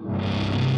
Música